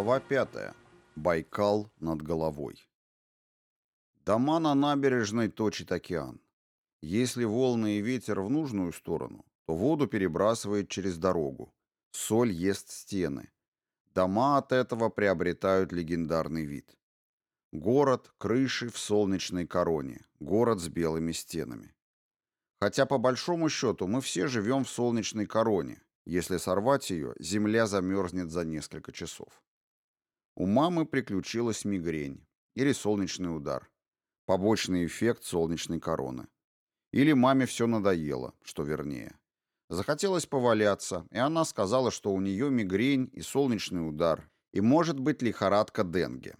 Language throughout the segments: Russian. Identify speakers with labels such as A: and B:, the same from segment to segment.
A: Глава 5. Байкал над головой. Дома на набережной точит океан. Если волны и ветер в нужную сторону, то воду перебрасывает через дорогу. Соль ест стены. Дома от этого приобретают легендарный вид. Город, крыши в солнечной короне. Город с белыми стенами. Хотя по большому счету мы все живем в солнечной короне, если сорвать ее, земля замерзнет за несколько часов. У мамы приключилась мигрень или солнечный удар. Побочный эффект солнечной короны. Или маме все надоело, что вернее. Захотелось поваляться, и она сказала, что у нее мигрень и солнечный удар, и может быть лихорадка Денге.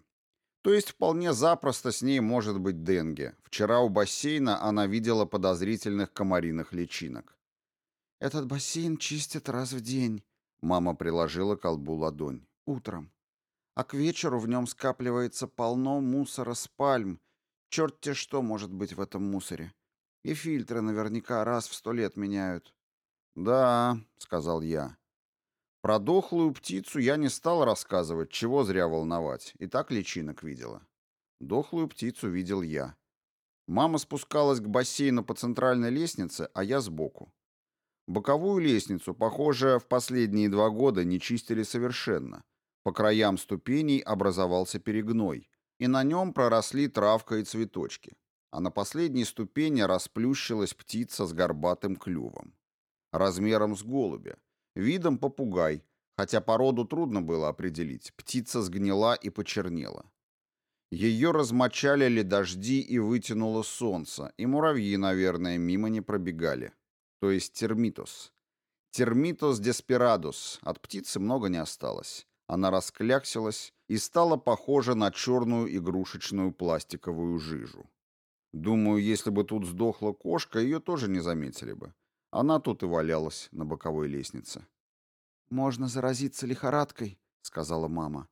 A: То есть вполне запросто с ней может быть Денге. Вчера у бассейна она видела подозрительных комариных личинок.
B: «Этот бассейн чистят раз в день», — мама приложила к колбу ладонь. «Утром. А к вечеру в нем скапливается полно мусора с пальм. Черт-те что может быть в этом мусоре. И фильтры наверняка раз в сто лет меняют».
A: «Да», — сказал я. Про дохлую птицу я не стал рассказывать, чего зря волновать, и так личинок видела. Дохлую птицу видел я. Мама спускалась к бассейну по центральной лестнице, а я сбоку. Боковую лестницу, похоже, в последние два года не чистили совершенно. По краям ступеней образовался перегной, и на нем проросли травка и цветочки. А на последней ступени расплющилась птица с горбатым клювом. Размером с голубя, видом попугай, хотя породу трудно было определить, птица сгнила и почернела. Ее размочали ли дожди и вытянуло солнце, и муравьи, наверное, мимо не пробегали то есть термитус. Термитус деспирадус. От птицы много не осталось. Она раскляксилась и стала похожа на черную игрушечную пластиковую жижу. Думаю, если бы тут сдохла кошка, ее тоже не заметили бы. Она тут и валялась на боковой лестнице.
B: «Можно заразиться лихорадкой», — сказала мама.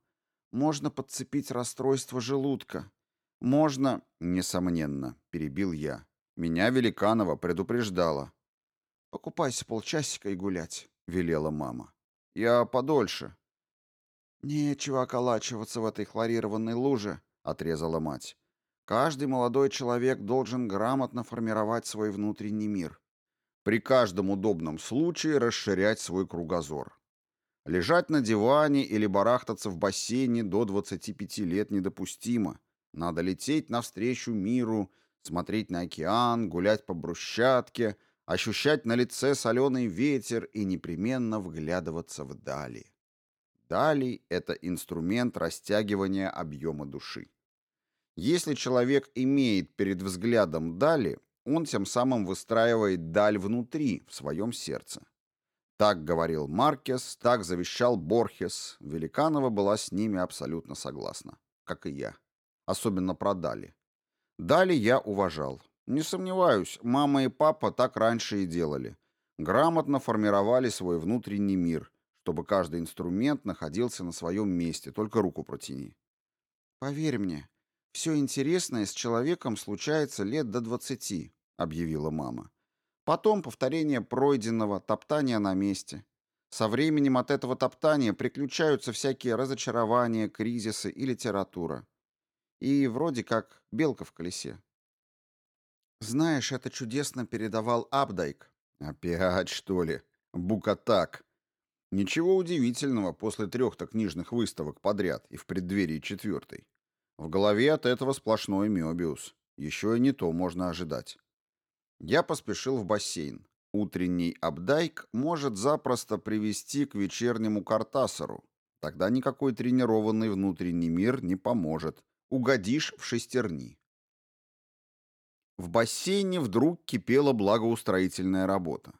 B: «Можно подцепить расстройство желудка. Можно...»
A: «Несомненно», — перебил я. Меня Великанова предупреждала.
B: «Покупайся полчасика и гулять», — велела мама.
A: «Я подольше».
B: «Нечего околачиваться в этой хлорированной луже», — отрезала мать. «Каждый молодой человек должен грамотно формировать свой внутренний мир.
A: При каждом удобном случае расширять свой кругозор. Лежать на диване или барахтаться в бассейне до 25 лет недопустимо. Надо лететь навстречу миру, смотреть на океан, гулять по брусчатке — ощущать на лице соленый ветер и непременно вглядываться вдали. Дали — это инструмент растягивания объема души. Если человек имеет перед взглядом дали, он тем самым выстраивает даль внутри, в своем сердце. Так говорил Маркес, так завещал Борхес. Великанова была с ними абсолютно согласна, как и я. Особенно про Дали. Дали я уважал. Не сомневаюсь, мама и папа так раньше и делали. Грамотно формировали свой внутренний мир, чтобы каждый инструмент находился на своем месте, только руку протяни.
B: «Поверь мне, все интересное с человеком случается лет до двадцати», — объявила мама. «Потом повторение пройденного, топтание на месте. Со временем от этого топтания приключаются всякие разочарования, кризисы и литература. И вроде как белка в колесе. Знаешь, это чудесно передавал Абдайк.
A: Опять, что ли? Букатак. Ничего удивительного после трех-то книжных выставок подряд и в преддверии четвертой. В голове от этого сплошной Мёбиус. Еще и не то можно ожидать. Я поспешил в бассейн. Утренний Абдайк может запросто привести к вечернему Картасару. Тогда никакой тренированный внутренний мир не поможет. Угодишь в шестерни. В бассейне вдруг кипела благоустроительная работа.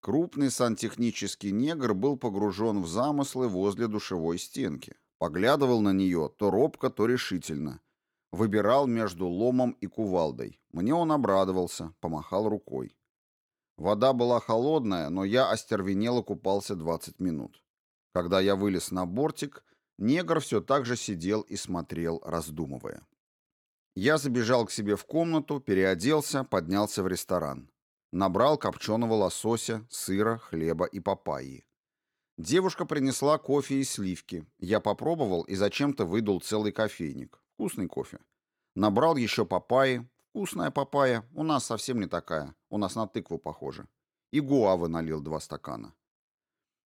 A: Крупный сантехнический негр был погружен в замыслы возле душевой стенки. Поглядывал на нее то робко, то решительно. Выбирал между ломом и кувалдой. Мне он обрадовался, помахал рукой. Вода была холодная, но я остервенело купался 20 минут. Когда я вылез на бортик, негр все так же сидел и смотрел, раздумывая. Я забежал к себе в комнату, переоделся, поднялся в ресторан. Набрал копченого лосося, сыра, хлеба и папайи. Девушка принесла кофе и сливки. Я попробовал и зачем-то выдул целый кофейник. Вкусный кофе. Набрал еще папайи. Вкусная папайя. У нас совсем не такая. У нас на тыкву похоже. И гуавы налил два стакана.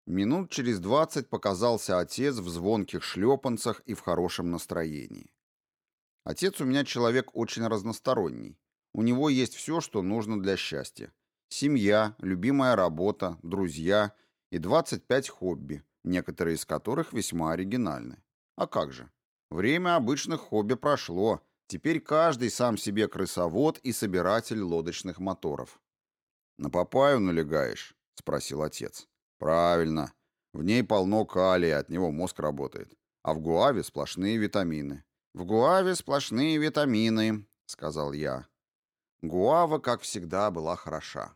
A: Минут через двадцать показался отец в звонких шлепанцах и в хорошем настроении. Отец у меня человек очень разносторонний. У него есть все, что нужно для счастья. Семья, любимая работа, друзья и 25 хобби, некоторые из которых весьма оригинальны. А как же? Время обычных хобби прошло. Теперь каждый сам себе крысовод и собиратель лодочных моторов. «На папаю налегаешь?» — спросил отец. Правильно. В ней полно калия, от него мозг работает. А в гуаве сплошные витамины. В гуаве сплошные витамины, сказал я. Гуава, как всегда, была хороша.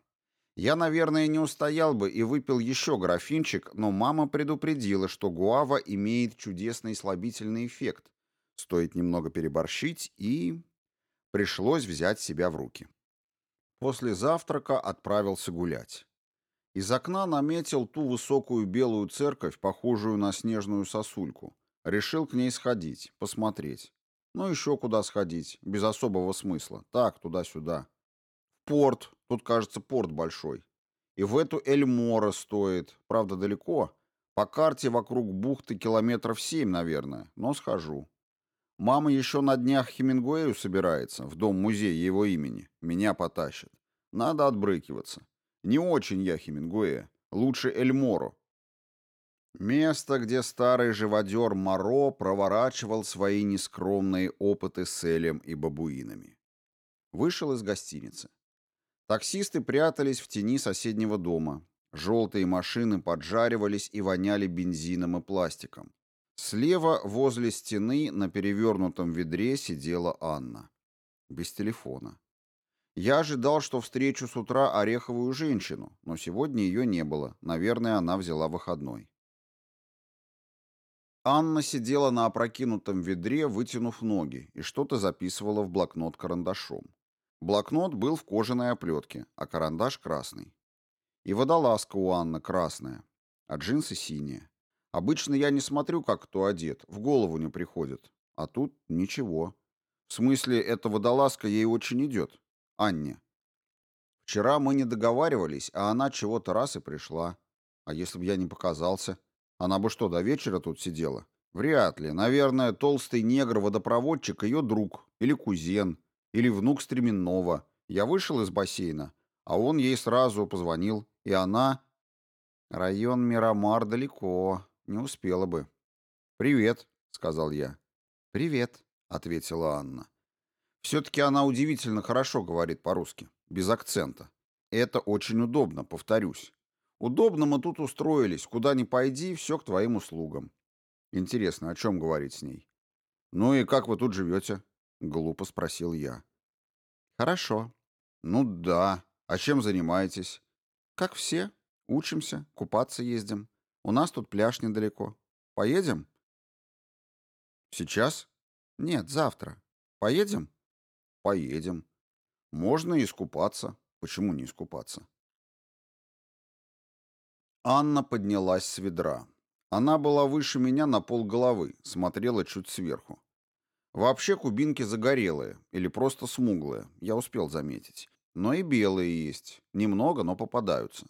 A: Я, наверное, не устоял бы и выпил еще графинчик, но мама предупредила, что гуава имеет чудесный слабительный эффект. Стоит немного переборщить, и... Пришлось взять себя в руки. После завтрака отправился гулять. Из окна наметил ту высокую белую церковь, похожую на снежную сосульку. Решил к ней сходить, посмотреть. Ну, еще куда сходить, без особого смысла. Так, туда-сюда. В порт, тут, кажется, порт большой. И в эту Эльмора стоит, правда, далеко. По карте вокруг бухты километров семь, наверное, но схожу. Мама еще на днях Хемингуэю собирается, в дом-музей его имени. Меня потащит. Надо отбрыкиваться. Не очень я Хемингуэя. Лучше Эльморо. Место, где старый живодер Моро проворачивал свои нескромные опыты с Элем и бабуинами. Вышел из гостиницы. Таксисты прятались в тени соседнего дома. Желтые машины поджаривались и воняли бензином и пластиком. Слева, возле стены, на перевернутом ведре сидела Анна. Без телефона. Я ожидал, что встречу с утра ореховую женщину, но сегодня ее не было. Наверное, она взяла выходной. Анна сидела на опрокинутом ведре, вытянув ноги, и что-то записывала в блокнот карандашом. Блокнот был в кожаной оплетке, а карандаш красный. И водолазка у Анны красная, а джинсы синие. Обычно я не смотрю, как кто одет, в голову не приходит. А тут ничего. В смысле, эта водолазка ей очень идет. Анне. Вчера мы не договаривались, а она чего-то раз и пришла. А если бы я не показался? Она бы что, до вечера тут сидела? Вряд ли. Наверное, толстый негр-водопроводчик ее друг, или кузен, или внук Стременного. Я вышел из бассейна, а он ей сразу позвонил, и она... Район Мирамар далеко, не успела бы. «Привет», — сказал я. «Привет», — ответила Анна. Все-таки она удивительно хорошо говорит по-русски, без акцента. Это очень удобно, повторюсь. Удобно мы тут устроились, куда ни пойди, все к твоим услугам. Интересно, о чем говорить с ней? Ну и как вы тут живете? Глупо спросил я. Хорошо. Ну да. А чем занимаетесь? Как все. Учимся, купаться ездим. У нас тут пляж недалеко. Поедем? Сейчас? Нет, завтра. Поедем? Поедем. Можно искупаться. Почему не искупаться? Анна поднялась с ведра. Она была выше меня на пол головы, смотрела чуть сверху. Вообще кубинки загорелые или просто смуглые, я успел заметить. Но и белые есть. Немного, но попадаются.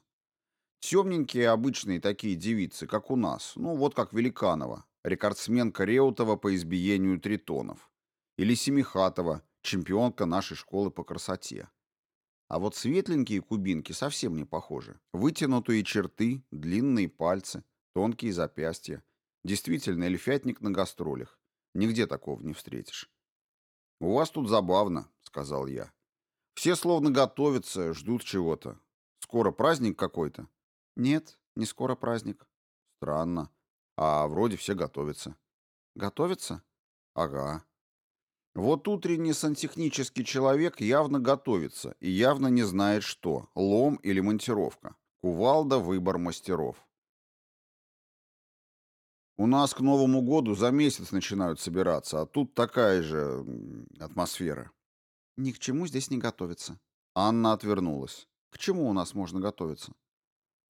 A: Темненькие обычные такие девицы, как у нас. Ну, вот как Великанова, рекордсменка Реутова по избиению тритонов. Или Семихатова, чемпионка нашей школы по красоте. А вот светленькие кубинки совсем не похожи. Вытянутые черты, длинные пальцы, тонкие запястья. Действительно, эльфятник на гастролях. Нигде такого не встретишь. «У вас тут забавно», — сказал я. «Все словно готовятся, ждут чего-то. Скоро праздник какой-то?» «Нет, не скоро праздник». «Странно. А вроде все готовятся». «Готовятся?» «Ага. Вот утренний сантехнический человек явно готовится и явно не знает что, лом или монтировка. Кувалда – выбор мастеров. У нас к Новому году за месяц начинают собираться, а тут такая же атмосфера. Ни к чему здесь не готовиться. Анна отвернулась. К чему у нас можно готовиться?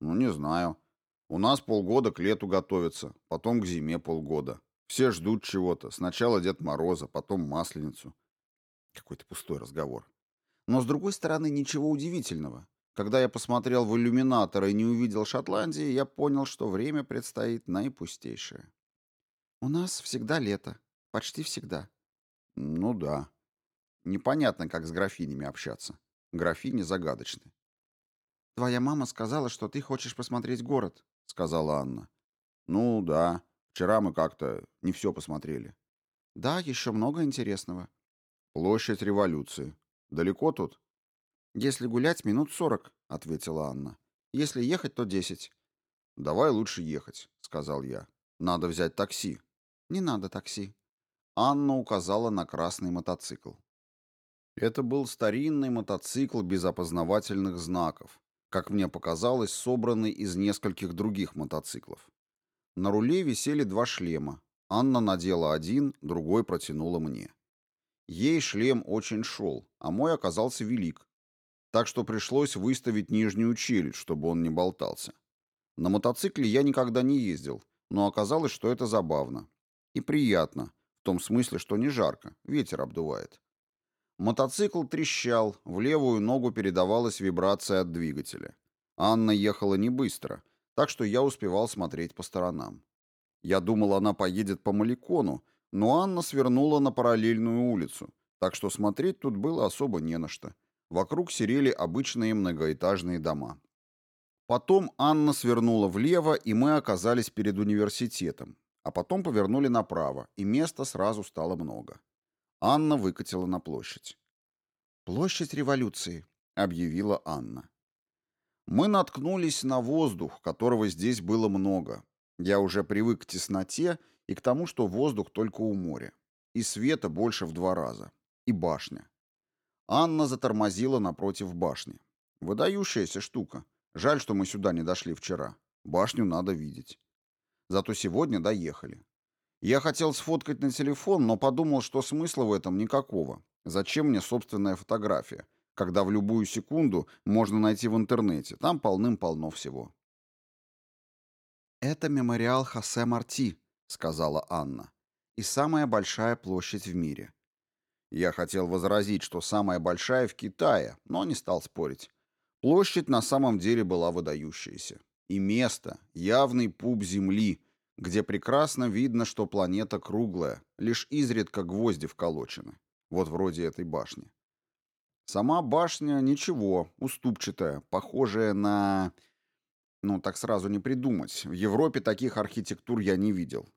A: Ну, не знаю. У нас полгода к лету готовятся, потом к зиме полгода. Все ждут чего-то. Сначала Дед Мороза, потом Масленицу. Какой-то пустой разговор. Но, с другой стороны, ничего удивительного. Когда я посмотрел в иллюминатор и не увидел Шотландии, я понял, что время предстоит наипустейшее.
B: «У нас всегда лето. Почти всегда».
A: «Ну да. Непонятно, как с графинями общаться. Графини загадочны».
B: «Твоя мама сказала, что ты хочешь посмотреть город», — сказала Анна.
A: «Ну да. Вчера мы как-то не все посмотрели».
B: «Да, еще много интересного».
A: «Площадь революции. Далеко тут?»
B: «Если гулять, минут сорок», — ответила Анна. «Если ехать, то десять».
A: «Давай лучше ехать», — сказал я. «Надо взять такси».
B: «Не надо такси».
A: Анна указала на красный мотоцикл. Это был старинный мотоцикл без опознавательных знаков, как мне показалось, собранный из нескольких других мотоциклов. На руле висели два шлема. Анна надела один, другой протянула мне. Ей шлем очень шел, а мой оказался велик. Так что пришлось выставить нижнюю челюсть, чтобы он не болтался. На мотоцикле я никогда не ездил, но оказалось, что это забавно. И приятно, в том смысле, что не жарко, ветер обдувает. Мотоцикл трещал, в левую ногу передавалась вибрация от двигателя. Анна ехала не быстро, так что я успевал смотреть по сторонам. Я думал, она поедет по Маликону, но Анна свернула на параллельную улицу, так что смотреть тут было особо не на что. Вокруг серели обычные многоэтажные дома. Потом Анна свернула влево, и мы оказались перед университетом, а потом повернули направо, и места сразу стало много. Анна выкатила на площадь.
B: «Площадь революции», — объявила Анна.
A: Мы наткнулись на воздух, которого здесь было много. Я уже привык к тесноте и к тому, что воздух только у моря. И света больше в два раза. И башня. Анна затормозила напротив башни. Выдающаяся штука. Жаль, что мы сюда не дошли вчера. Башню надо видеть. Зато сегодня доехали. Я хотел сфоткать на телефон, но подумал, что смысла в этом никакого. Зачем мне собственная фотография, когда в любую секунду можно найти в интернете. Там полным-полно всего.
B: «Это мемориал Хосе Марти», — сказала Анна. «И самая большая площадь в мире.
A: Я хотел возразить, что самая большая в Китае, но не стал спорить. Площадь на самом деле была выдающаяся. И место, явный пуп Земли, где прекрасно видно, что планета круглая, лишь изредка гвозди вколочены. Вот вроде этой башни. Сама башня ничего, уступчатая, похожая на... Ну, так сразу не придумать. В Европе таких архитектур я не видел.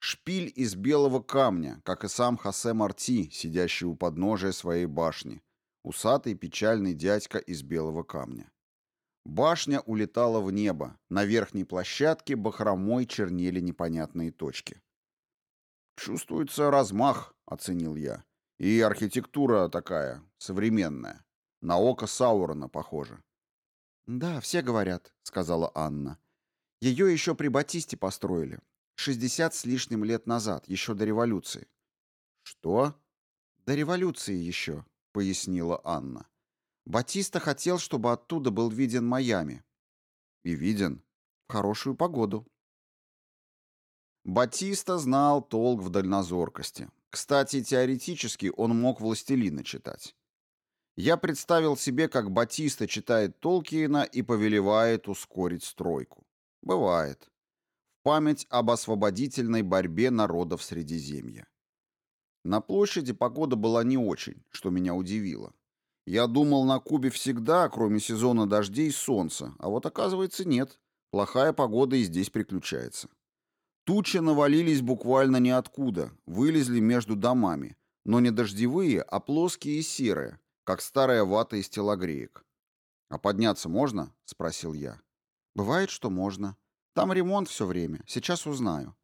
A: Шпиль из белого камня, как и сам Хосе Марти, сидящий у подножия своей башни. Усатый печальный дядька из белого камня. Башня улетала в небо. На верхней площадке бахромой чернели непонятные точки. «Чувствуется размах», — оценил я. «И архитектура такая, современная. На око Саурона похоже».
B: «Да, все говорят», — сказала Анна. «Ее еще при Батисте построили. Шестьдесят с лишним лет назад, еще до революции.
A: Что?
B: До революции еще, пояснила Анна. Батиста хотел, чтобы оттуда был виден Майами.
A: И виден
B: в хорошую погоду.
A: Батиста знал толк в дальнозоркости. Кстати, теоретически он мог «Властелина» читать. Я представил себе, как Батиста читает Толкиена и повелевает ускорить стройку. Бывает память об освободительной борьбе народов Средиземья. На площади погода была не очень, что меня удивило. Я думал, на Кубе всегда, кроме сезона дождей, солнце, а вот оказывается нет. Плохая погода и здесь приключается. Тучи навалились буквально ниоткуда, вылезли между домами, но не дождевые, а плоские и серые, как старая вата из телогреек. «А подняться можно?» — спросил я.
B: «Бывает, что можно», там ремонт все время. Сейчас узнаю.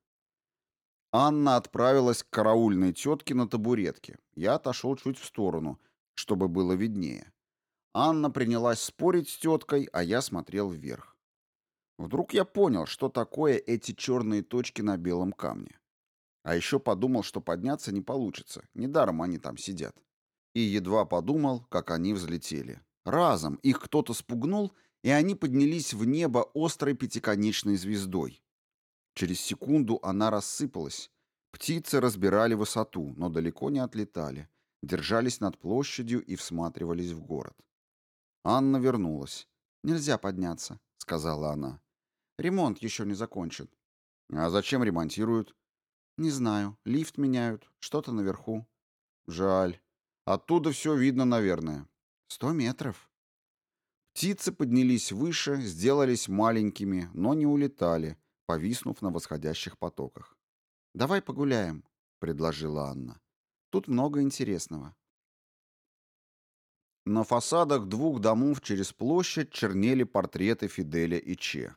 A: Анна отправилась к караульной тетке на табуретке. Я отошел чуть в сторону, чтобы было виднее. Анна принялась спорить с теткой, а я смотрел вверх. Вдруг я понял, что такое эти черные точки на белом камне. А еще подумал, что подняться не получится. Недаром они там сидят. И едва подумал, как они взлетели. Разом их кто-то спугнул,
B: и они поднялись в небо острой пятиконечной звездой. Через секунду она рассыпалась. Птицы разбирали высоту, но далеко не отлетали, держались над площадью и всматривались в город. Анна вернулась. «Нельзя подняться», — сказала она. «Ремонт еще не закончен». «А зачем ремонтируют?» «Не знаю. Лифт меняют. Что-то наверху».
A: «Жаль. Оттуда все видно, наверное».
B: «Сто метров».
A: Птицы поднялись выше, сделались маленькими, но не улетали, повиснув на восходящих потоках.
B: «Давай погуляем», — предложила Анна. «Тут много интересного».
A: На фасадах двух домов через площадь чернели портреты Фиделя и Че.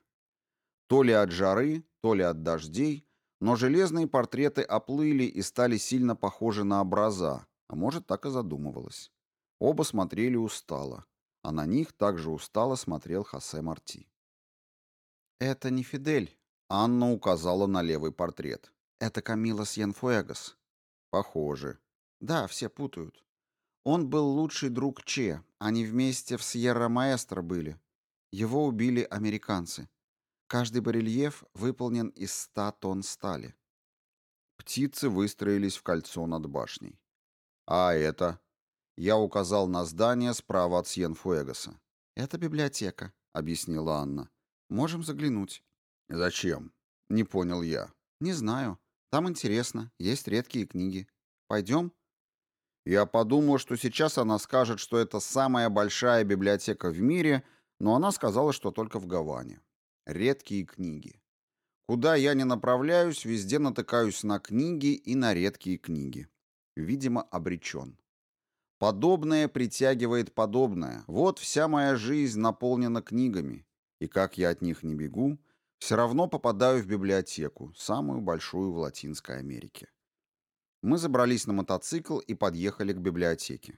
A: То ли от жары, то ли от дождей, но железные портреты оплыли и стали сильно похожи на образа, а может, так и задумывалось. Оба смотрели устало, а на них также устало смотрел Хосе Марти.
B: «Это не Фидель», —
A: Анна указала на левый портрет.
B: «Это Камила Сьенфуэгас».
A: «Похоже».
B: «Да, все путают. Он был лучший друг Че. Они вместе в Сьерра-Маэстро были. Его убили американцы. Каждый барельеф выполнен из ста тонн стали.
A: Птицы выстроились в кольцо над башней. А это? Я указал на здание справа от Сьенфуэгаса.
B: Это библиотека, объяснила Анна. Можем заглянуть.
A: Зачем? Не понял я.
B: Не знаю. Там интересно, есть редкие книги. Пойдем?
A: Я подумал, что сейчас она скажет, что это самая большая библиотека в мире, но она сказала, что только в Гаване. Редкие книги. Куда я не направляюсь, везде натыкаюсь на книги и на редкие книги. Видимо, обречен. Подобное притягивает подобное. Вот вся моя жизнь наполнена книгами. И как я от них не бегу, все равно попадаю в библиотеку, самую большую в Латинской Америке. Мы забрались на мотоцикл и подъехали к библиотеке.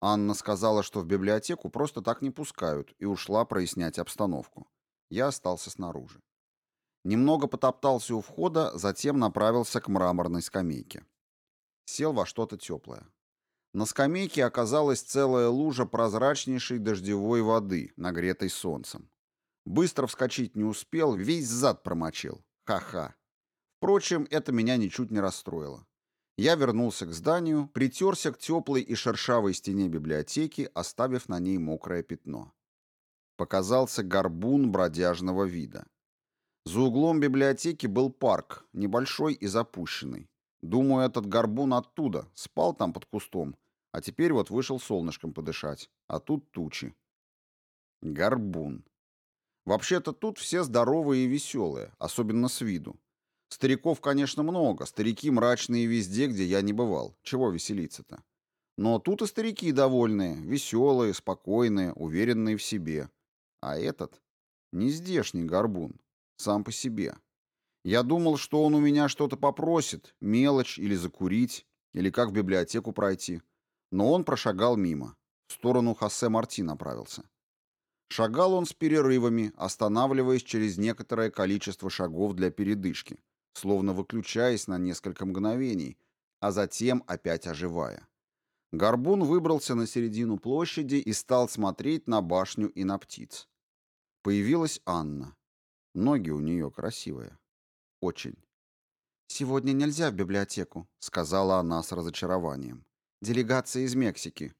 A: Анна сказала, что в библиотеку просто так не пускают, и ушла прояснять обстановку. Я остался снаружи. Немного потоптался у входа, затем направился к мраморной скамейке. Сел во что-то теплое. На скамейке оказалась целая лужа прозрачнейшей дождевой воды, нагретой солнцем. Быстро вскочить не успел, весь зад промочил. Ха-ха. Впрочем, это меня ничуть не расстроило. Я вернулся к зданию, притерся к теплой и шершавой стене библиотеки, оставив на ней мокрое пятно показался горбун бродяжного вида. За углом библиотеки был парк, небольшой и запущенный. Думаю, этот горбун оттуда, спал там под кустом, а теперь вот вышел солнышком подышать, а тут тучи. Горбун. Вообще-то тут все здоровые и веселые, особенно с виду. Стариков, конечно, много, старики мрачные везде, где я не бывал. Чего веселиться-то? Но тут и старики довольные, веселые, спокойные, уверенные в себе. А этот — нездешний горбун, сам по себе. Я думал, что он у меня что-то попросит, мелочь или закурить, или как в библиотеку пройти. Но он прошагал мимо, в сторону Хосе Марти направился. Шагал он с перерывами, останавливаясь через некоторое количество шагов для передышки, словно выключаясь на несколько мгновений, а затем опять оживая. Горбун выбрался на середину площади и стал смотреть на башню и на птиц. Появилась Анна. Ноги у нее красивые. Очень.
B: «Сегодня нельзя в библиотеку», — сказала она с разочарованием. «Делегация из Мексики».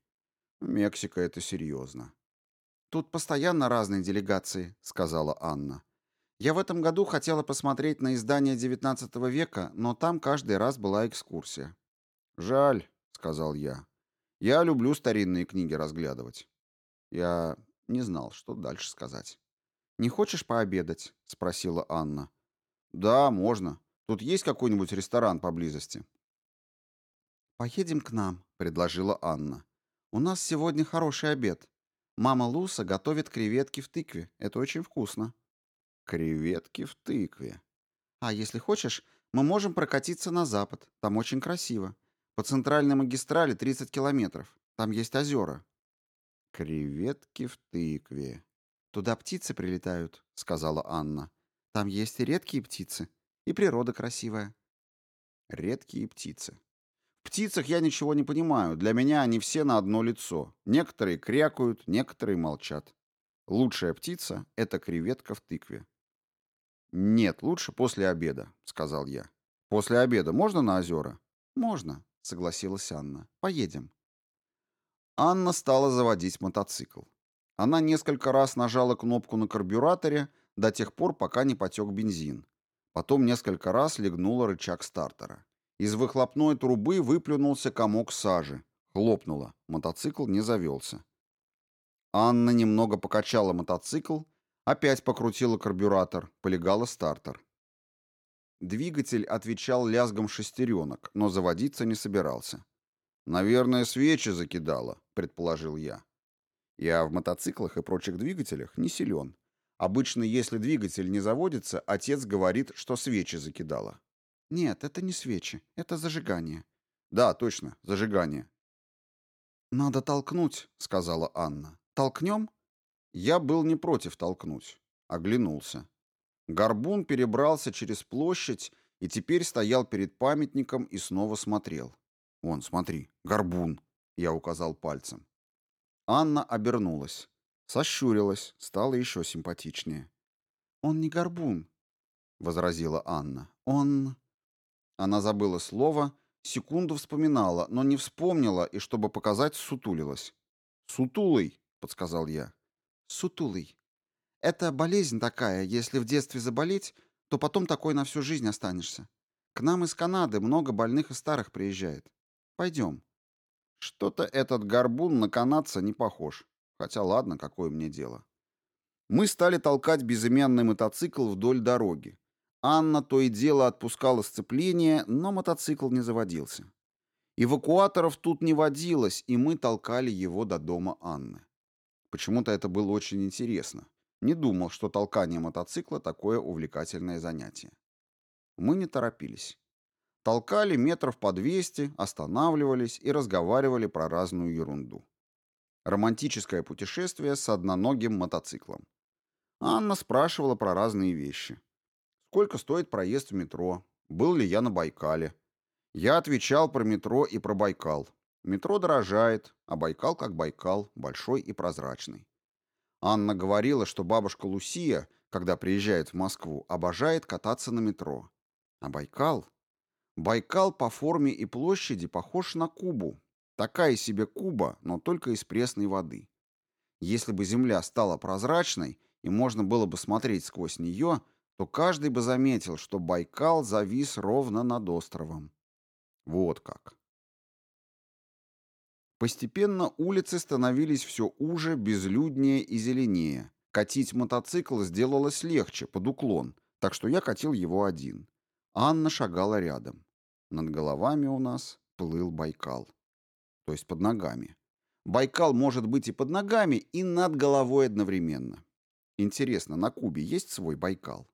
A: «Мексика — это серьезно».
B: «Тут постоянно разные делегации», — сказала Анна. «Я в этом году хотела посмотреть на издание XIX века, но там каждый раз была экскурсия».
A: «Жаль», — сказал я. «Я люблю старинные книги разглядывать». Я не знал, что дальше сказать.
B: «Не хочешь пообедать?» — спросила Анна.
A: «Да, можно. Тут есть какой-нибудь ресторан поблизости?»
B: «Поедем к нам», — предложила Анна. «У нас сегодня хороший обед. Мама Луса готовит креветки в тыкве. Это очень вкусно».
A: «Креветки в тыкве».
B: «А если хочешь, мы можем прокатиться на запад. Там очень красиво. По центральной магистрали 30 километров. Там есть озера».
A: «Креветки в тыкве»,
B: «Туда птицы прилетают», — сказала Анна. «Там есть и редкие птицы, и природа красивая».
A: Редкие птицы. В птицах я ничего не понимаю. Для меня они все на одно лицо. Некоторые крякают, некоторые молчат. Лучшая птица — это креветка в тыкве. «Нет, лучше после обеда», — сказал я. «После обеда можно на озера?»
B: «Можно», — согласилась Анна. «Поедем».
A: Анна стала заводить мотоцикл. Она несколько раз нажала кнопку на карбюраторе до тех пор, пока не потек бензин. Потом несколько раз легнула рычаг стартера. Из выхлопной трубы выплюнулся комок сажи. Хлопнуло. Мотоцикл не завелся. Анна немного покачала мотоцикл, опять покрутила карбюратор, полегала стартер. Двигатель отвечал лязгом шестеренок, но заводиться не собирался. «Наверное, свечи закидала», — предположил я. Я в мотоциклах и прочих двигателях не силен. Обычно, если двигатель не заводится, отец говорит, что свечи закидала.
B: «Нет, это не свечи, это зажигание».
A: «Да, точно, зажигание».
B: «Надо толкнуть», — сказала Анна. Толкнем?»
A: Я был не против толкнуть. Оглянулся. Горбун перебрался через площадь и теперь стоял перед памятником и снова смотрел. «Вон, смотри, горбун!» — я указал пальцем. Анна обернулась. Сощурилась, стала еще симпатичнее.
B: «Он не горбун», — возразила Анна. «Он...»
A: Она забыла слово, секунду вспоминала, но не вспомнила и, чтобы показать, сутулилась. «Сутулый!» подсказал я.
B: Сутулый. Это болезнь такая, если в детстве заболеть, то потом такой на всю жизнь останешься. К нам из Канады много больных и старых приезжает. Пойдем.
A: Что-то этот горбун на канадца не похож. Хотя ладно, какое мне дело. Мы стали толкать безымянный мотоцикл вдоль дороги. Анна то и дело отпускала сцепление, но мотоцикл не заводился. Эвакуаторов тут не водилось, и мы толкали его до дома Анны. Почему-то это было очень интересно. Не думал, что толкание мотоцикла такое увлекательное занятие. Мы не торопились. Толкали метров по 200, останавливались и разговаривали про разную ерунду. Романтическое путешествие с одноногим мотоциклом. Анна спрашивала про разные вещи. Сколько стоит проезд в метро? Был ли я на Байкале? Я отвечал про метро и про Байкал. Метро дорожает, а Байкал как Байкал, большой и прозрачный. Анна говорила, что бабушка Лусия, когда приезжает в Москву, обожает кататься на метро. А Байкал? Байкал по форме и площади похож на Кубу. Такая себе Куба, но только из пресной воды. Если бы земля стала прозрачной, и можно было бы смотреть сквозь нее, то каждый бы заметил, что Байкал завис ровно над островом. Вот как. Постепенно улицы становились все уже, безлюднее и зеленее. Катить мотоцикл сделалось легче, под уклон, так что я катил его один. Анна шагала рядом. Над головами у нас плыл Байкал. То есть под ногами. Байкал может быть и под ногами, и над головой одновременно. Интересно, на Кубе есть свой Байкал?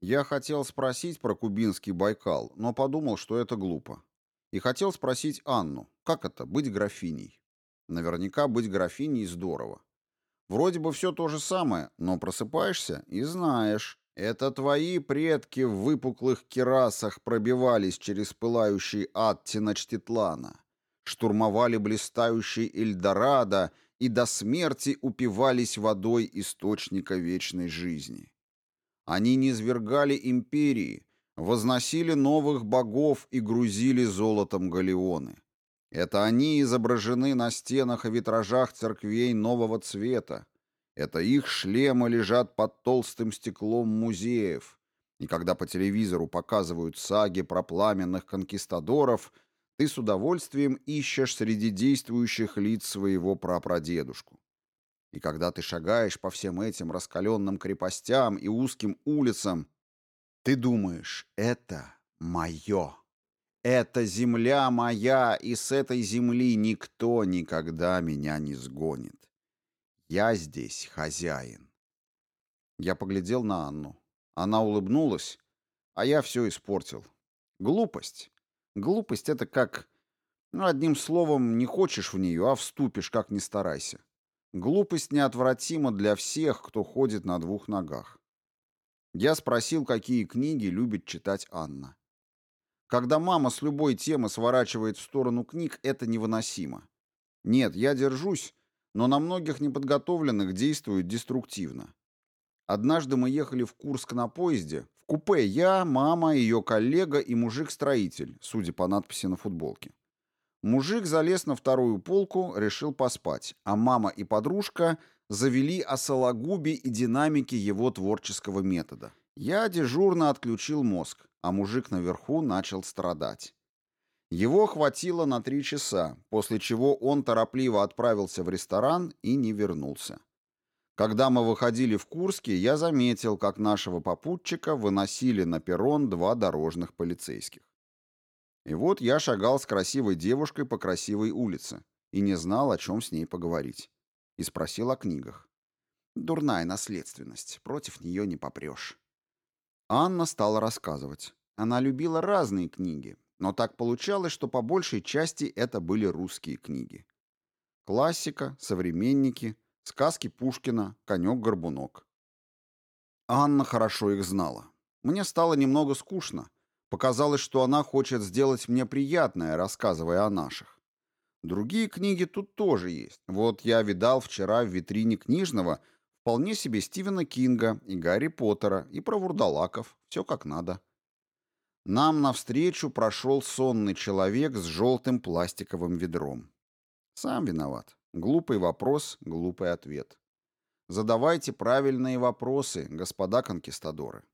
A: Я хотел спросить про кубинский Байкал, но подумал, что это глупо. И хотел спросить Анну, как это быть графиней? Наверняка быть графиней здорово. Вроде бы все то же самое, но просыпаешься и знаешь, это твои предки в выпуклых керасах пробивались через пылающий ад Теночтитлана, штурмовали блистающий Эльдорадо и до смерти упивались водой источника вечной жизни. Они низвергали империи, возносили новых богов и грузили золотом галеоны. Это они изображены на стенах и витражах церквей нового цвета. Это их шлемы лежат под толстым стеклом музеев. И когда по телевизору показывают саги про пламенных конкистадоров, ты с удовольствием ищешь среди действующих лиц своего прапрадедушку. И когда ты шагаешь по всем этим раскаленным крепостям и узким улицам, ты думаешь, это мое. Это земля моя, и с этой земли никто никогда меня не сгонит. Я здесь хозяин. Я поглядел на Анну. Она улыбнулась, а я все испортил. Глупость. Глупость — это как... Ну, одним словом, не хочешь в нее, а вступишь, как ни старайся. Глупость неотвратима для всех, кто ходит на двух ногах. Я спросил, какие книги любит читать Анна. Когда мама с любой темы сворачивает в сторону книг, это невыносимо. Нет, я держусь, но на многих неподготовленных действует деструктивно. Однажды мы ехали в Курск на поезде. В купе я, мама, ее коллега и мужик-строитель, судя по надписи на футболке. Мужик залез на вторую полку, решил поспать, а мама и подружка завели о Сологубе и динамике его творческого метода. Я дежурно отключил мозг, а мужик наверху начал страдать. Его хватило на три часа, после чего он торопливо отправился в ресторан и не вернулся. Когда мы выходили в Курске, я заметил, как нашего попутчика выносили на перрон два дорожных полицейских. И вот я шагал с красивой девушкой по красивой улице и не знал, о чем с ней поговорить. И спросил о книгах. Дурная наследственность, против нее не попрешь. Анна стала рассказывать. Она любила разные книги, но так получалось, что по большей части это были русские книги. Классика, современники, сказки Пушкина, конек-горбунок. Анна хорошо их знала. Мне стало немного скучно, Показалось, что она хочет сделать мне приятное, рассказывая о наших. Другие книги тут тоже есть. Вот я видал вчера в витрине книжного вполне себе Стивена Кинга и Гарри Поттера, и про вурдалаков. Все как надо. Нам навстречу прошел сонный человек с желтым пластиковым ведром. Сам виноват. Глупый вопрос, глупый ответ. Задавайте правильные вопросы, господа конкистадоры.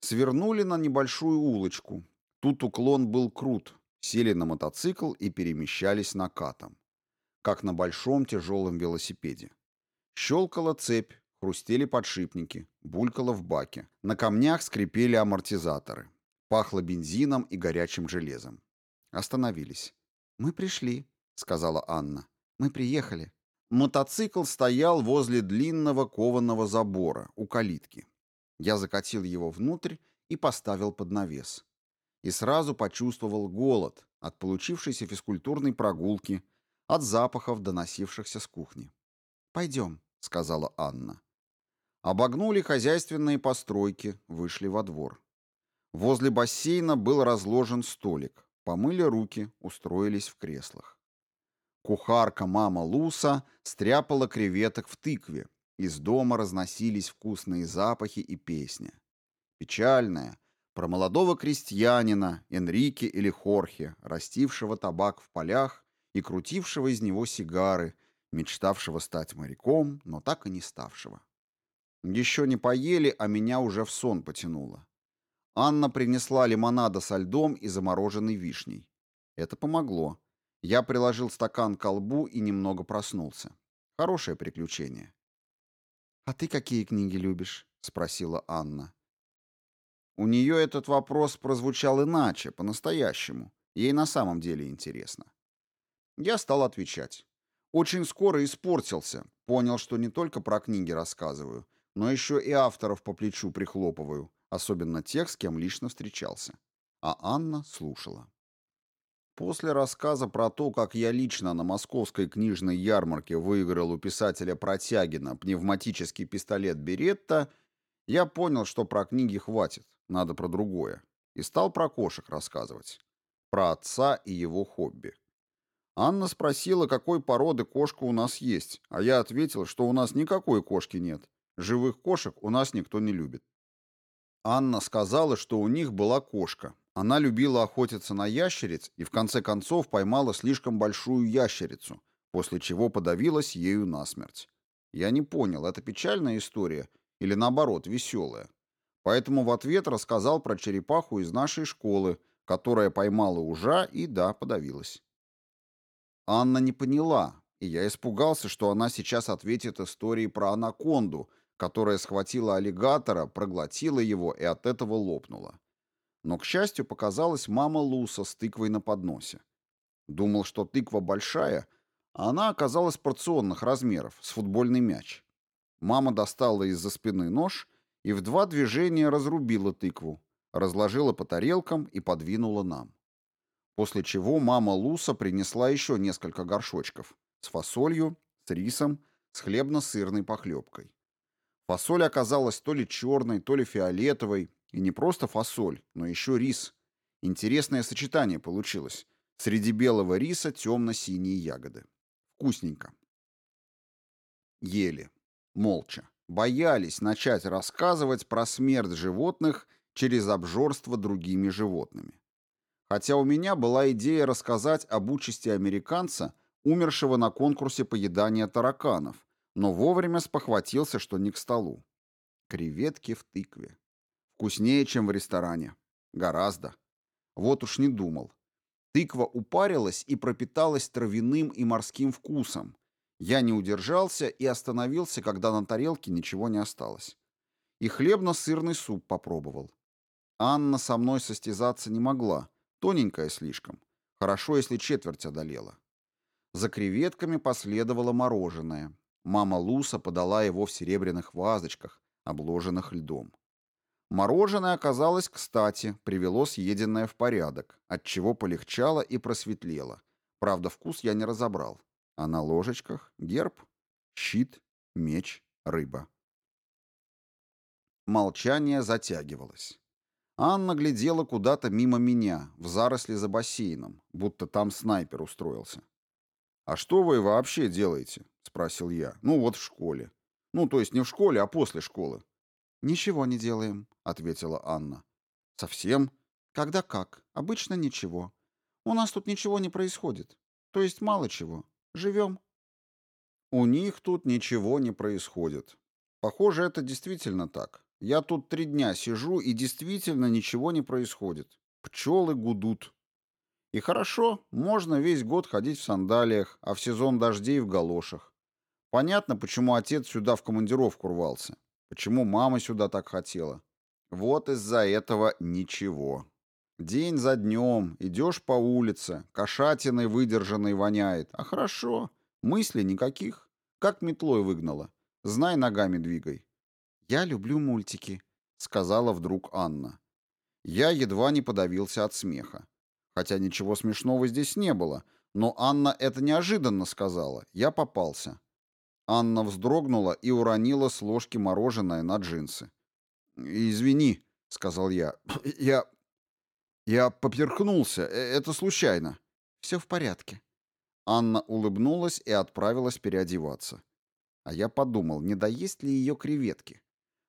A: Свернули на небольшую улочку. Тут уклон был крут. Сели на мотоцикл и перемещались накатом. Как на большом тяжелом велосипеде. Щелкала цепь, хрустели подшипники, булькало в баке. На камнях скрипели амортизаторы. Пахло бензином и горячим железом. Остановились. «Мы пришли», — сказала Анна. «Мы приехали». Мотоцикл стоял возле длинного кованого забора у калитки. Я закатил его внутрь и поставил под навес. И сразу почувствовал голод от получившейся физкультурной прогулки, от запахов, доносившихся с кухни. «Пойдем», — сказала Анна. Обогнули хозяйственные постройки, вышли во двор. Возле бассейна был разложен столик. Помыли руки, устроились в креслах. Кухарка мама Луса стряпала креветок в тыкве, из дома разносились вкусные запахи и песня. Печальная, про молодого крестьянина, Энрике или Хорхе, растившего табак в полях и крутившего из него сигары, мечтавшего стать моряком, но так и не ставшего. Еще не поели, а меня уже в сон потянуло. Анна принесла лимонада со льдом и замороженной вишней. Это помогло. Я приложил стакан к колбу и немного проснулся. Хорошее приключение. «А ты какие книги любишь?» — спросила Анна. У нее этот вопрос прозвучал иначе, по-настоящему. Ей на самом деле интересно. Я стал отвечать. Очень скоро испортился. Понял, что не только про книги рассказываю, но еще и авторов по плечу прихлопываю, особенно тех, с кем лично встречался. А Анна слушала. После рассказа про то, как я лично на московской книжной ярмарке выиграл у писателя Протягина пневматический пистолет Беретта, я понял, что про книги хватит, надо про другое. И стал про кошек рассказывать. Про отца и его хобби. Анна спросила, какой породы кошка у нас есть, а я ответил, что у нас никакой кошки нет. Живых кошек у нас никто не любит. Анна сказала, что у них была кошка, она любила охотиться на ящериц и в конце концов поймала слишком большую ящерицу, после чего подавилась ею насмерть. Я не понял, это печальная история или наоборот веселая. Поэтому в ответ рассказал про черепаху из нашей школы, которая поймала ужа и, да, подавилась. Анна не поняла, и я испугался, что она сейчас ответит истории про анаконду, которая схватила аллигатора, проглотила его и от этого лопнула. Но, к счастью, показалась мама Луса с тыквой на подносе. Думал, что тыква большая, а она оказалась порционных размеров, с футбольный мяч. Мама достала из-за спины нож и в два движения разрубила тыкву, разложила по тарелкам и подвинула нам. После чего мама Луса принесла еще несколько горшочков с фасолью, с рисом, с хлебно-сырной похлебкой. Фасоль оказалась то ли черной, то ли фиолетовой, и не просто фасоль, но еще рис. Интересное сочетание получилось. Среди белого риса темно-синие ягоды. Вкусненько. Ели. Молча. Боялись начать рассказывать про смерть животных через обжорство другими животными. Хотя у меня была идея рассказать об участи американца, умершего на конкурсе поедания тараканов, но вовремя спохватился, что не к столу. Креветки в тыкве. Вкуснее, чем в ресторане. Гораздо. Вот уж не думал. Тыква упарилась и пропиталась травяным и морским вкусом. Я не удержался и остановился, когда на тарелке ничего не осталось. И хлебно-сырный суп попробовал. Анна со мной состязаться не могла, тоненькая слишком. Хорошо, если четверть одолела. За креветками последовало мороженое. Мама Луса подала его в серебряных вазочках, обложенных льдом. Мороженое оказалось кстати, привело съеденное в порядок, отчего полегчало и просветлело. Правда, вкус я не разобрал. А на ложечках герб, щит, меч, рыба. Молчание затягивалось. Анна глядела куда-то мимо меня, в заросли за бассейном, будто там снайпер устроился. «А что вы вообще делаете?» — спросил я. «Ну вот в школе. Ну, то есть не в школе, а после школы».
B: «Ничего не делаем», — ответила Анна.
A: «Совсем?»
B: «Когда как. Обычно ничего. У нас тут ничего не происходит. То есть мало чего. Живем».
A: «У них тут ничего не происходит. Похоже, это действительно так. Я тут три дня сижу, и действительно ничего не происходит. Пчелы гудут. И хорошо, можно весь год ходить в сандалиях, а в сезон дождей в галошах. Понятно, почему отец сюда в командировку рвался. Почему мама сюда так хотела? Вот из-за этого ничего. День за днем, идешь по улице, кошатиной выдержанной воняет. А хорошо, мыслей никаких. Как метлой выгнала. Знай, ногами двигай.
B: «Я люблю мультики», —
A: сказала вдруг Анна. Я едва не подавился от смеха. Хотя ничего смешного здесь не было, но Анна это неожиданно сказала. Я попался. Анна вздрогнула и уронила с ложки мороженое на джинсы. «Извини», — сказал я. «Я... я поперхнулся. Э, это случайно».
B: «Все в порядке».
A: Анна улыбнулась и отправилась переодеваться. А я подумал, не доесть ли ее креветки.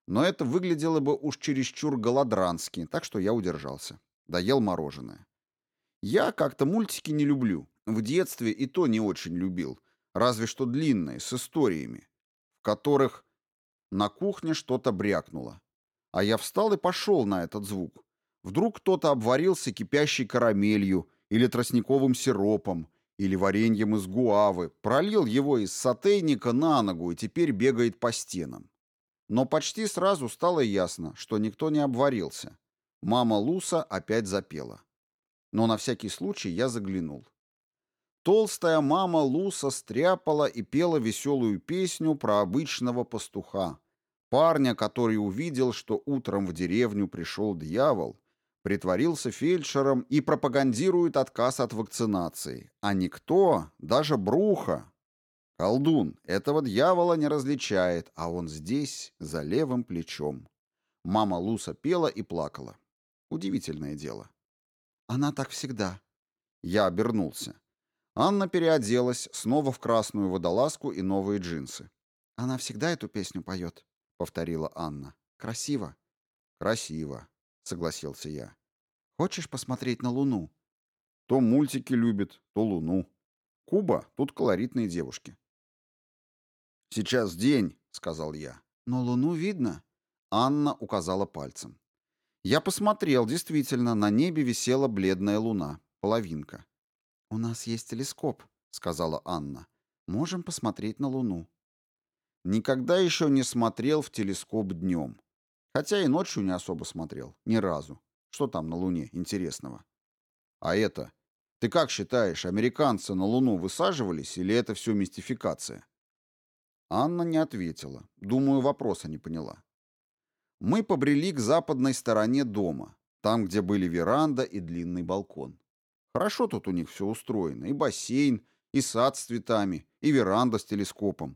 A: Но это выглядело бы уж чересчур голодрански, так что я удержался. Доел мороженое. Я как-то мультики не люблю. В детстве и то не очень любил разве что длинные, с историями, в которых на кухне что-то брякнуло. А я встал и пошел на этот звук. Вдруг кто-то обварился кипящей карамелью или тростниковым сиропом, или вареньем из гуавы, пролил его из сотейника на ногу и теперь бегает по стенам. Но почти сразу стало ясно, что никто не обварился. Мама Луса опять запела. Но на всякий случай я заглянул. Толстая мама Луса стряпала и пела веселую песню про обычного пастуха. Парня, который увидел, что утром в деревню пришел дьявол, притворился фельдшером и пропагандирует отказ от вакцинации. А никто, даже Бруха, колдун, этого дьявола не различает, а он здесь, за левым плечом. Мама Луса пела и плакала. Удивительное дело.
B: Она так всегда.
A: Я обернулся. Анна переоделась, снова в красную водолазку и новые джинсы.
B: «Она всегда эту песню поет», — повторила Анна. «Красиво».
A: «Красиво», — согласился я.
B: «Хочешь посмотреть на Луну?»
A: То мультики любит, то Луну. Куба, тут колоритные девушки. «Сейчас день», — сказал я.
B: «Но Луну видно?»
A: Анна указала пальцем. Я посмотрел, действительно, на небе висела бледная луна, половинка.
B: «У нас есть телескоп», — сказала Анна. «Можем посмотреть на Луну».
A: Никогда еще не смотрел в телескоп днем. Хотя и ночью не особо смотрел. Ни разу. Что там на Луне интересного? А это... Ты как считаешь, американцы на Луну высаживались или это все мистификация? Анна не ответила. Думаю, вопроса не поняла. Мы побрели к западной стороне дома, там, где были веранда и длинный балкон. Хорошо тут у них все устроено. И бассейн, и сад с цветами, и веранда с телескопом.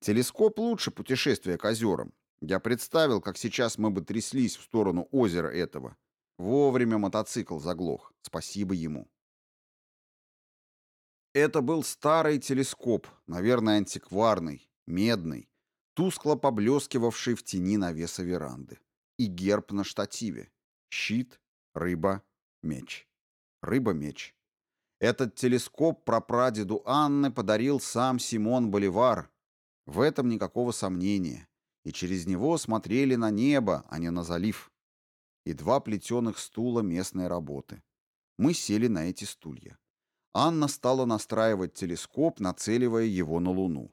A: Телескоп лучше путешествия к озерам. Я представил, как сейчас мы бы тряслись в сторону озера этого. Вовремя мотоцикл заглох. Спасибо ему. Это был старый телескоп, наверное, антикварный, медный, тускло поблескивавший в тени навеса веранды. И герб на штативе. Щит, рыба, меч. Рыба-меч. Этот телескоп прапрадеду Анны подарил сам Симон Боливар. В этом никакого сомнения. И через него смотрели на небо, а не на залив. И два плетеных стула местной работы. Мы сели на эти стулья. Анна стала настраивать телескоп, нацеливая его на Луну.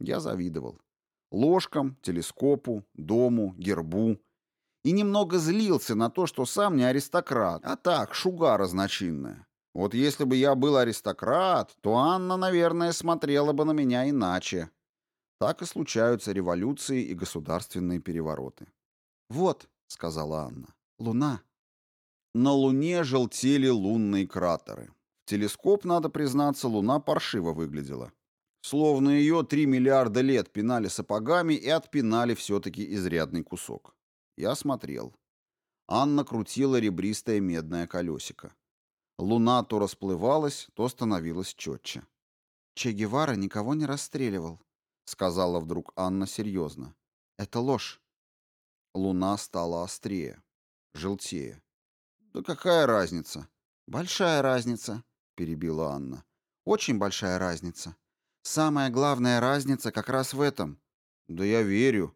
A: Я завидовал. Ложкам, телескопу, дому, гербу. И немного злился на то, что сам не аристократ, а так, шуга разночинная. Вот если бы я был аристократ, то Анна, наверное, смотрела бы на меня иначе. Так и случаются революции и государственные перевороты. «Вот», — сказала Анна, — «луна». На Луне желтели лунные кратеры. В телескоп, надо признаться, Луна паршиво выглядела. Словно ее три миллиарда лет пинали сапогами и отпинали все-таки изрядный кусок. Я смотрел. Анна крутила ребристое медное колесико. Луна то расплывалась, то становилась четче. «Че Гевара никого не расстреливал», — сказала вдруг Анна серьезно. «Это ложь». Луна стала острее, желтее. «Да какая разница?» «Большая разница», — перебила Анна. «Очень большая разница. Самая главная разница как раз в этом». «Да я верю».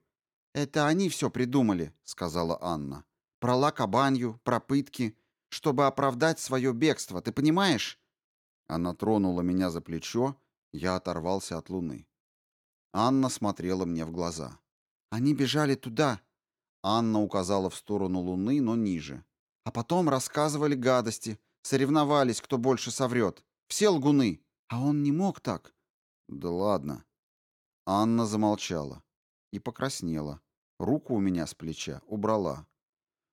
A: «Это они все придумали», — сказала Анна. «Про лакобанью, про пытки, чтобы оправдать свое бегство, ты понимаешь?» Она тронула меня за плечо, я оторвался от луны. Анна смотрела мне в глаза. «Они бежали туда!» Анна указала в сторону луны, но ниже. «А потом рассказывали гадости, соревновались, кто больше соврет. Все лгуны. А он не мог так». «Да ладно». Анна замолчала и покраснела. Руку у меня с плеча убрала.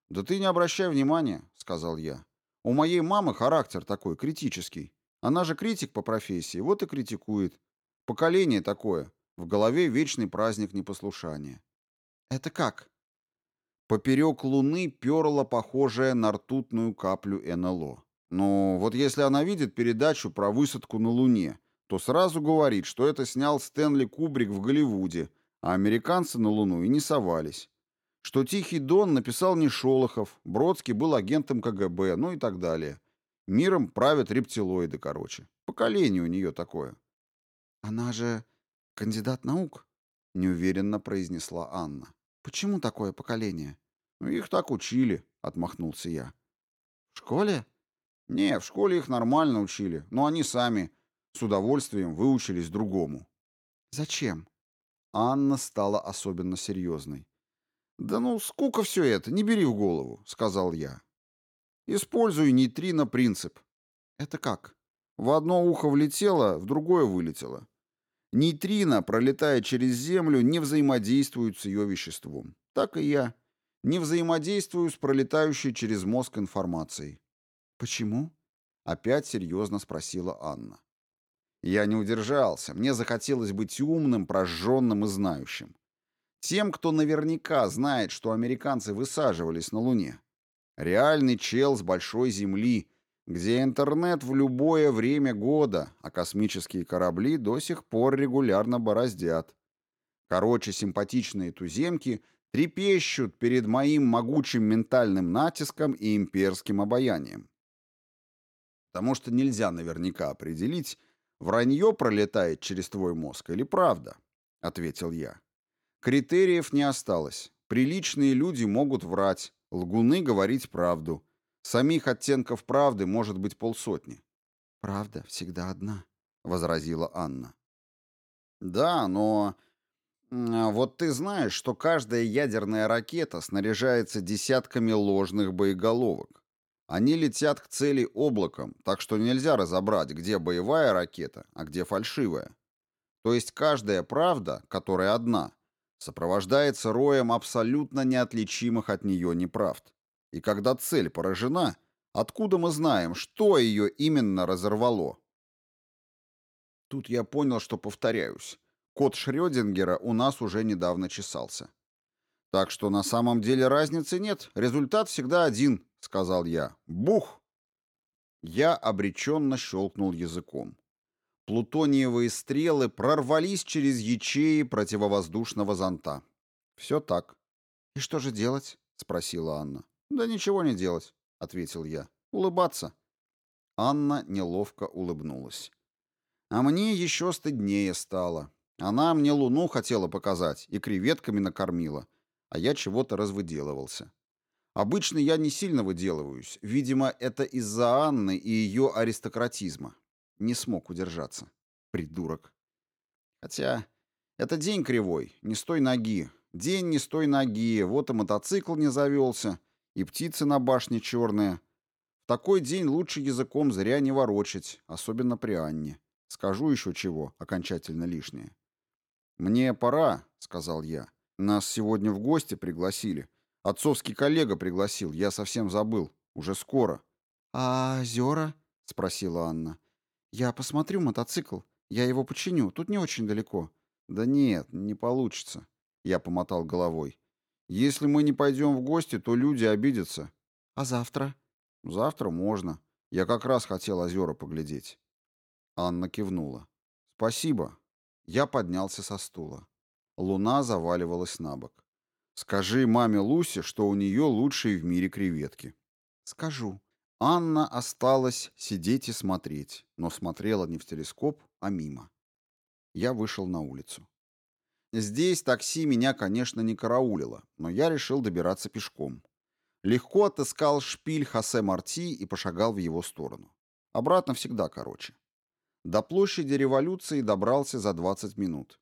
A: «Да ты не обращай внимания», — сказал я. «У моей мамы характер такой, критический. Она же критик по профессии, вот и критикует. Поколение такое. В голове вечный праздник непослушания». «Это как?» Поперек луны перла похожая на ртутную каплю НЛО. Ну, вот если она видит передачу про высадку на Луне, то сразу говорит, что это снял Стэнли Кубрик в Голливуде, а американцы на Луну и не совались что Тихий Дон написал не Шолохов, Бродский был агентом КГБ, ну и так далее. Миром правят рептилоиды, короче. Поколение у нее такое. «Она же кандидат наук?» — неуверенно произнесла Анна. «Почему такое поколение?» «Ну, их так учили», — отмахнулся я. «В школе?» «Не, в школе их нормально учили, но они сами с удовольствием выучились другому». «Зачем?» Анна стала особенно серьезной. «Да ну, скука все это, не бери в голову», — сказал я. «Используй нейтрино-принцип». «Это как?» В одно ухо влетело, в другое вылетело. Нейтрино, пролетая через Землю, не взаимодействуют с ее веществом. Так и я. Не взаимодействую с пролетающей через мозг информацией. «Почему?» — опять серьезно спросила Анна. Я не удержался. Мне захотелось быть умным, прожженным и знающим. Тем, кто наверняка знает, что американцы высаживались на Луне. Реальный чел с большой Земли, где интернет в любое время года, а космические корабли до сих пор регулярно бороздят. Короче, симпатичные туземки трепещут перед моим могучим ментальным натиском и имперским обаянием. Потому что нельзя наверняка определить, вранье пролетает через твой мозг или правда, — ответил я. Критериев не осталось. Приличные люди могут врать, лгуны говорить правду. Самих оттенков правды может быть полсотни. «Правда всегда одна», — возразила Анна. «Да, но... Вот ты знаешь, что каждая ядерная ракета снаряжается десятками ложных боеголовок. Они летят к цели облаком, так что нельзя разобрать, где боевая ракета, а где фальшивая. То есть каждая правда, которая одна, сопровождается роем абсолютно неотличимых от нее неправд. И когда цель поражена, откуда мы знаем, что ее именно разорвало? Тут я понял, что повторяюсь. Код Шрёдингера у нас уже недавно чесался. Так что на самом деле разницы нет, результат всегда один, сказал я. Бух! Я обреченно щелкнул языком. Плутониевые стрелы прорвались через ячеи противовоздушного зонта. Все так.
B: «И что же делать?» — спросила Анна.
A: «Да ничего не делать», — ответил я. «Улыбаться». Анна неловко улыбнулась. А мне еще стыднее стало. Она мне луну хотела показать и креветками накормила, а я чего-то развыделывался. Обычно я не сильно выделываюсь. Видимо, это из-за Анны и ее аристократизма. Не смог удержаться. Придурок. Хотя это день кривой, не с той ноги. День не с той ноги, вот и мотоцикл не завелся, и птицы на башне черные. В такой день лучше языком зря не ворочать, особенно при Анне. Скажу еще чего, окончательно лишнее. «Мне пора», — сказал я. «Нас сегодня в гости пригласили. Отцовский коллега пригласил, я совсем забыл. Уже скоро».
B: «А озера?» — спросила Анна. «Я посмотрю мотоцикл. Я его починю. Тут не очень далеко».
A: «Да нет, не получится», — я помотал головой. «Если мы не пойдем в гости, то люди обидятся».
B: «А завтра?»
A: «Завтра можно. Я как раз хотел озера поглядеть». Анна кивнула. «Спасибо». Я поднялся со стула. Луна заваливалась на бок. Скажи маме Лусе, что у нее лучшие в мире креветки.
B: Скажу.
A: Анна осталась сидеть и смотреть, но смотрела не в телескоп, а мимо. Я вышел на улицу. Здесь такси меня, конечно, не караулило, но я решил добираться пешком. Легко отыскал шпиль Хосе Марти и пошагал в его сторону. Обратно всегда короче. До площади революции добрался за 20 минут.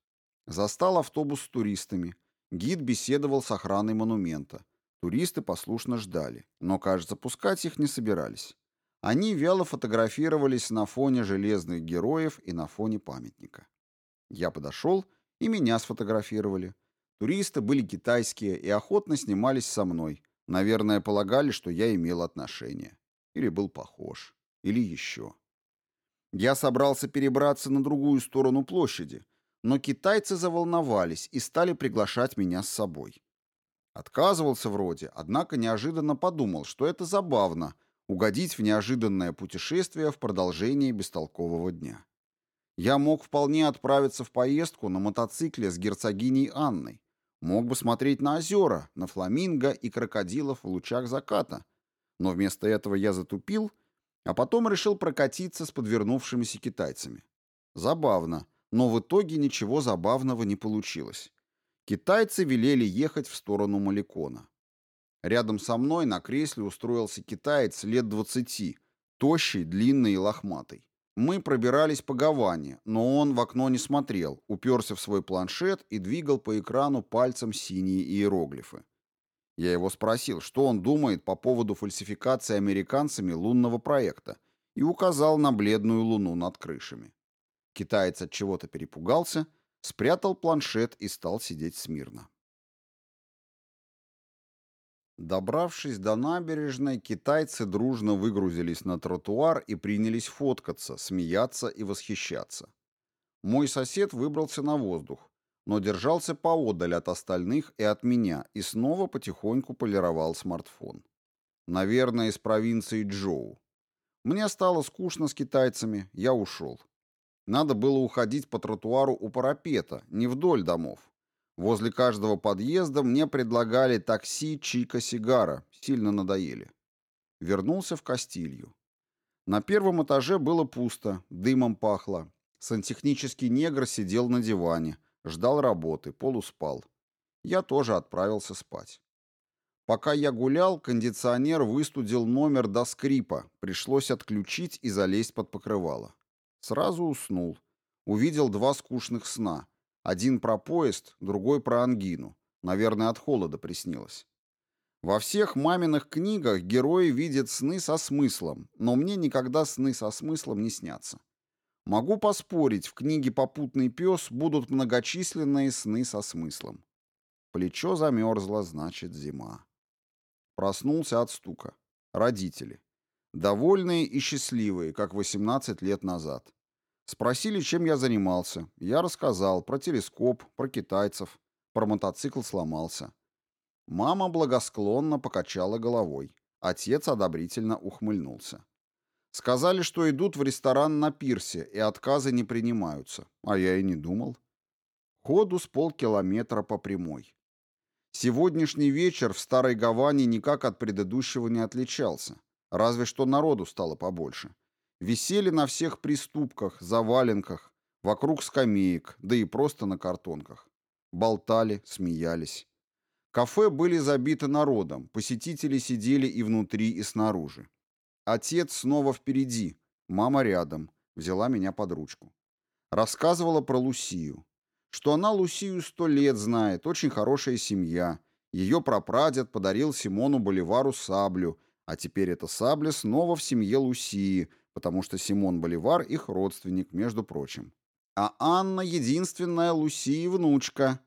A: Застал автобус с туристами, Гид беседовал с охраной монумента. Туристы послушно ждали, но, кажется, пускать их не собирались. Они вяло фотографировались на фоне железных героев и на фоне памятника. Я подошел, и меня сфотографировали. Туристы были китайские и охотно снимались со мной. Наверное, полагали, что я имел отношение. Или был похож. Или еще. Я собрался перебраться на другую сторону площади, но китайцы заволновались и стали приглашать меня с собой. Отказывался вроде, однако неожиданно подумал, что это забавно — угодить в неожиданное путешествие в продолжении бестолкового дня. Я мог вполне отправиться в поездку на мотоцикле с герцогиней Анной, мог бы смотреть на озера, на фламинго и крокодилов в лучах заката, но вместо этого я затупил, а потом решил прокатиться с подвернувшимися китайцами. Забавно, но в итоге ничего забавного не получилось. Китайцы велели ехать в сторону Маликона. Рядом со мной на кресле устроился китаец лет двадцати, тощий, длинный и лохматый. Мы пробирались по Гаване, но он в окно не смотрел, уперся в свой планшет и двигал по экрану пальцем синие иероглифы. Я его спросил, что он думает по поводу фальсификации американцами лунного проекта, и указал на бледную луну над крышами. Китаец от чего-то перепугался, спрятал планшет и стал сидеть смирно. Добравшись до набережной, китайцы дружно выгрузились на тротуар и принялись фоткаться, смеяться и восхищаться. Мой сосед выбрался на воздух, но держался поодаль от остальных и от меня и снова потихоньку полировал смартфон. Наверное, из провинции Джоу. Мне стало скучно с китайцами, я ушел. Надо было уходить по тротуару у парапета, не вдоль домов. Возле каждого подъезда мне предлагали такси Чика-Сигара, сильно надоели. Вернулся в Кастилью. На первом этаже было пусто, дымом пахло. Сантехнический негр сидел на диване, ждал работы, полуспал. Я тоже отправился спать. Пока я гулял, кондиционер выстудил номер до скрипа, пришлось отключить и залезть под покрывало. Сразу уснул. Увидел два скучных сна. Один про поезд, другой про ангину. Наверное, от холода приснилось. Во всех маминых книгах герои видят сны со смыслом, но мне никогда сны со смыслом не снятся. Могу поспорить, в книге «Попутный пес» будут многочисленные сны со смыслом. Плечо замерзло, значит, зима. Проснулся от стука. Родители. Довольные и счастливые, как 18 лет назад. Спросили, чем я занимался. Я рассказал про телескоп, про китайцев, про мотоцикл сломался. Мама благосклонно покачала головой. Отец одобрительно ухмыльнулся. Сказали, что идут в ресторан на пирсе, и отказы не принимаются. А я и не думал. Ходу с полкилометра по прямой. Сегодняшний вечер в Старой Гаване никак от предыдущего не отличался. Разве что народу стало побольше. Висели на всех приступках, заваленках, вокруг скамеек, да и просто на картонках. Болтали, смеялись. Кафе были забиты народом, посетители сидели и внутри, и снаружи. Отец снова впереди, мама рядом, взяла меня под ручку. Рассказывала про Лусию. Что она Лусию сто лет знает, очень хорошая семья. Ее прапрадед подарил Симону Боливару саблю, а теперь эта сабля снова в семье Лусии, потому что Симон Боливар их родственник, между прочим. А Анна единственная Лусии внучка.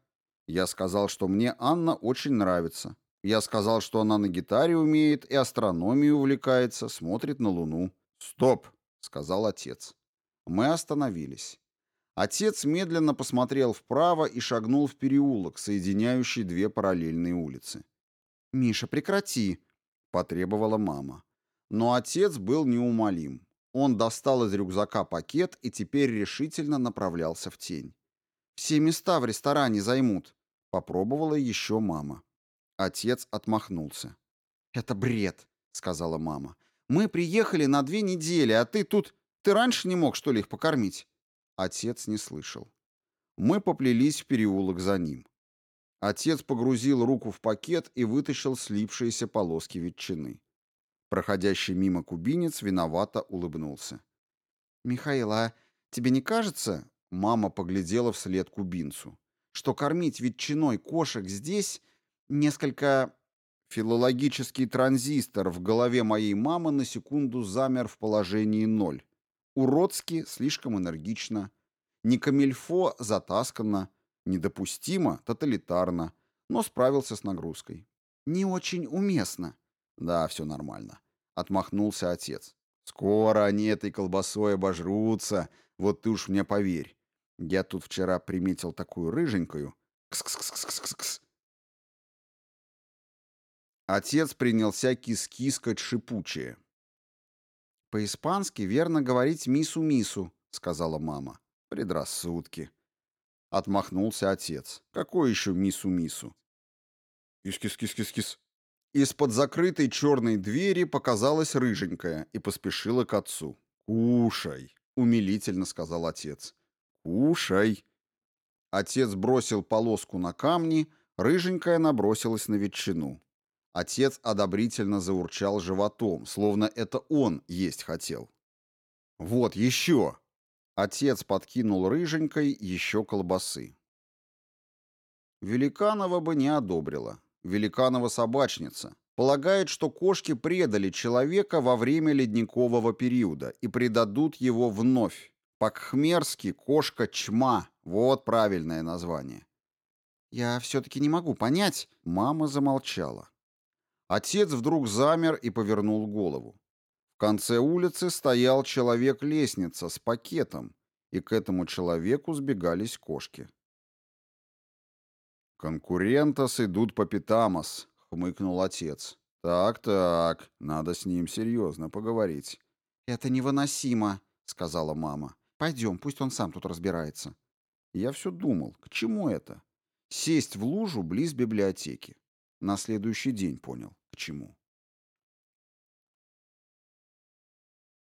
A: Я сказал, что мне Анна очень нравится. Я сказал, что она на гитаре умеет и астрономией увлекается, смотрит на Луну. «Стоп!» — сказал отец. Мы остановились. Отец медленно посмотрел вправо и шагнул в переулок, соединяющий две параллельные улицы. «Миша, прекрати!» — потребовала мама. Но отец был неумолим. Он достал из рюкзака пакет и теперь решительно направлялся в тень. «Все места в ресторане займут», — попробовала еще мама. Отец отмахнулся. «Это бред», — сказала мама. «Мы приехали на две недели, а ты тут... Ты раньше не мог, что ли, их покормить?» Отец не слышал. Мы поплелись в переулок за ним. Отец погрузил руку в пакет и вытащил слипшиеся полоски ветчины. Проходящий мимо кубинец виновато улыбнулся. «Михаил, а тебе не кажется...» Мама поглядела вслед кубинцу. «Что кормить ветчиной кошек здесь Несколько филологический транзистор в голове моей мамы на секунду замер в положении ноль. Уродски, слишком энергично. Не камильфо, затасканно. Недопустимо, тоталитарно. Но справился с нагрузкой. Не очень уместно. Да, все нормально. Отмахнулся отец. Скоро они этой колбасой обожрутся. Вот ты уж мне поверь. Я тут вчера приметил такую рыженькую. Кс-кс-кс-кс-кс. Отец принялся кис-кискать шипучее. «По-испански верно говорить мису-мису», — сказала мама. «Предрассудки». Отмахнулся отец. «Какой еще мису-мису?» «Кис-кис-кис-кис-кис». Из-под закрытой черной двери показалась рыженькая и поспешила к отцу. «Кушай», — умилительно сказал отец. «Кушай». Отец бросил полоску на камни, рыженькая набросилась на ветчину. Отец одобрительно заурчал животом, словно это он есть хотел. «Вот еще!» Отец подкинул рыженькой еще колбасы. Великанова бы не одобрила. Великанова собачница. Полагает, что кошки предали человека во время ледникового периода и предадут его вновь. По-кхмерски кошка чма. Вот правильное название. «Я все-таки не могу понять...» Мама замолчала. Отец вдруг замер и повернул голову. В конце улицы стоял человек-лестница с пакетом, и к этому человеку сбегались кошки. «Конкурентас идут по пятамос», — хмыкнул отец. «Так-так, надо с ним серьезно поговорить». «Это невыносимо», — сказала мама. «Пойдем, пусть он сам тут разбирается». Я все думал, к чему это? Сесть в лужу близ библиотеки. На следующий день понял, к чему.